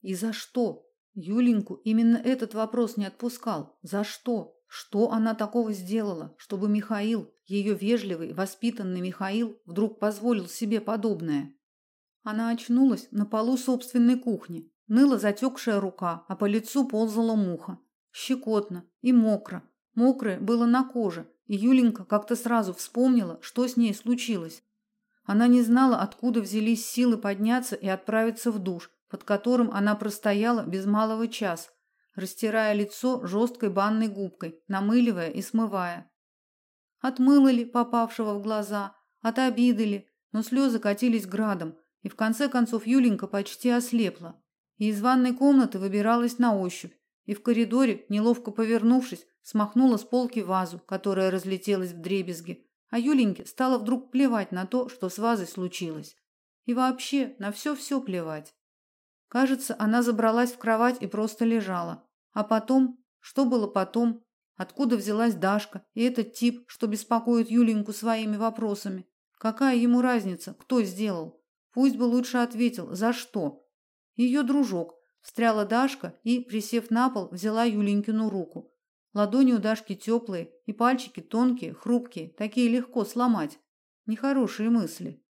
И за что? Юленьку именно этот вопрос не отпускал. За что? Что она такого сделала, чтобы Михаил, ее вежливый, воспитанный Михаил, вдруг позволил себе подобное? Она очнулась на полу собственной кухни. Ныла затекшая рука, а по лицу ползала муха. Щекотно и мокро. Мокрое было на коже, и Юленька как-то сразу вспомнила, что с ней случилось. Она не знала, откуда взялись силы подняться и отправиться в душ, под которым она простояла без малого час, растирая лицо жесткой банной губкой, намыливая и смывая. Отмыла ли попавшего в глаза, от обиды ли, но слезы катились градом, и в конце концов Юленька почти ослепла. И из ванной комнаты выбиралась на ощупь, и в коридоре, неловко повернувшись, смахнула с полки вазу, которая разлетелась в дребезги. А Юленьке стало вдруг плевать на то, что с вазой случилось. И вообще на все-все плевать. Кажется, она забралась в кровать и просто лежала. А потом, что было потом? Откуда взялась Дашка и этот тип, что беспокоит Юленьку своими вопросами? Какая ему разница, кто сделал? Пусть бы лучше ответил, за что. Ее дружок. Встряла Дашка и, присев на пол, взяла Юленькину руку. Ладони у Дашки теплые и пальчики тонкие, хрупкие, такие легко сломать. Нехорошие мысли.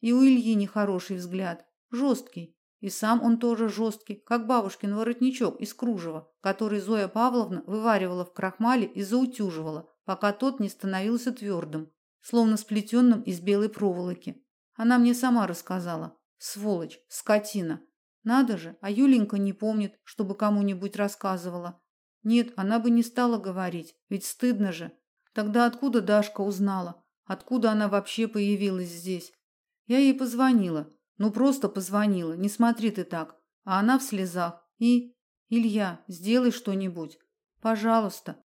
И у Ильи нехороший взгляд, жесткий. И сам он тоже жесткий, как бабушкин воротничок из кружева, который Зоя Павловна вываривала в крахмале и заутюживала, пока тот не становился твердым, словно сплетенным из белой проволоки. Она мне сама рассказала. Сволочь, скотина. Надо же, а Юленька не помнит, чтобы кому-нибудь рассказывала. Нет, она бы не стала говорить, ведь стыдно же. Тогда откуда Дашка узнала? Откуда она вообще появилась здесь? Я ей позвонила, ну просто позвонила, не смотри ты так. А она в слезах. И Илья, сделай что-нибудь. Пожалуйста.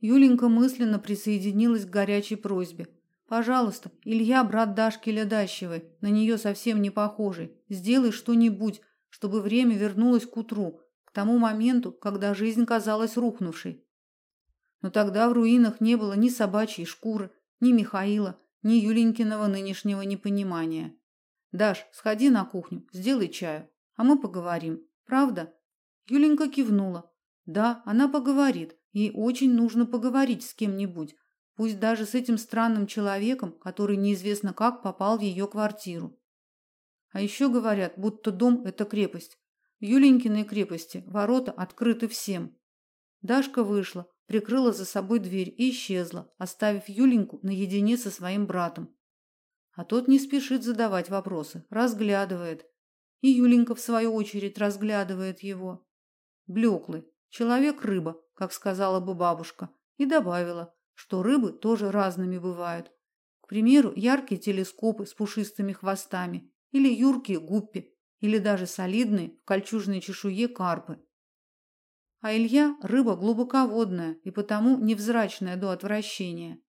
Юленька мысленно присоединилась к горячей просьбе. Пожалуйста, Илья, брат Дашки Ледащевой, на нее совсем не похожий. Сделай что-нибудь, чтобы время вернулось к утру, к тому моменту, когда жизнь казалась рухнувшей. Но тогда в руинах не было ни собачьей шкуры, ни Михаила, ни Юленькиного нынешнего непонимания. Даш, сходи на кухню, сделай чаю, а мы поговорим. Правда? Юленька кивнула. Да, она поговорит. Ей очень нужно поговорить с кем-нибудь, пусть даже с этим странным человеком, который неизвестно как попал в ее квартиру. А еще говорят, будто дом это крепость. В Юленькиной крепости ворота открыты всем. Дашка вышла, прикрыла за собой дверь и исчезла, оставив Юленьку наедине со своим братом. А тот не спешит задавать вопросы, разглядывает. И Юленька в свою очередь разглядывает его. Блеклый, человек-рыба, как сказала бы бабушка, и добавила, что рыбы тоже разными бывают. К примеру, яркие телескопы с пушистыми хвостами или юркие гуппи, или даже солидные в кольчужной чешуе карпы. А Илья рыба глубоководная и потому невзрачная до отвращения.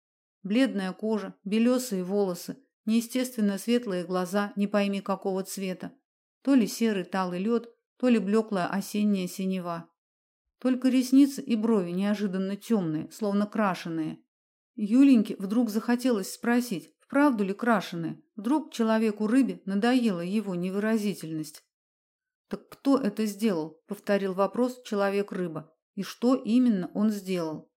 Бледная кожа, белесые волосы, Неестественно светлые глаза, не пойми какого цвета. То ли серый талый лед, то ли блеклая осенняя синева. Только ресницы и брови неожиданно темные, словно крашеные. Юленьке вдруг захотелось спросить, вправду ли крашеные. Вдруг человеку-рыбе надоела его невыразительность. Так кто это сделал? повторил вопрос человек-рыба. И что именно он сделал?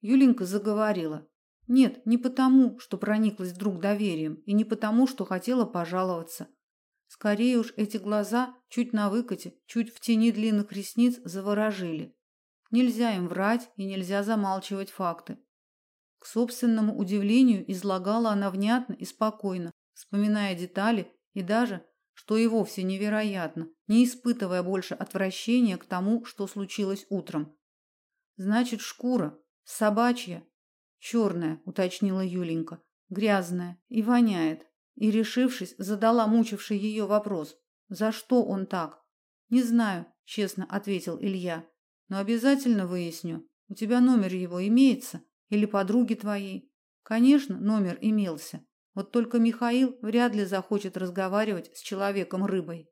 Юленька заговорила. Нет, не потому, что прониклась вдруг доверием, и не потому, что хотела пожаловаться. Скорее уж эти глаза чуть на выкате, чуть в тени длинных ресниц заворожили. Нельзя им врать и нельзя замалчивать факты. К собственному удивлению излагала она внятно и спокойно, вспоминая детали и даже, что и вовсе невероятно, не испытывая больше отвращения к тому, что случилось утром. Значит, шкура собачья Черная, уточнила Юленька. Грязная и воняет. И, решившись, задала мучивший ее вопрос: "За что он так?" "Не знаю", честно ответил Илья. "Но обязательно выясню. У тебя номер его имеется или подруги твоей?" Конечно, номер имелся. Вот только Михаил вряд ли захочет разговаривать с человеком-рыбой.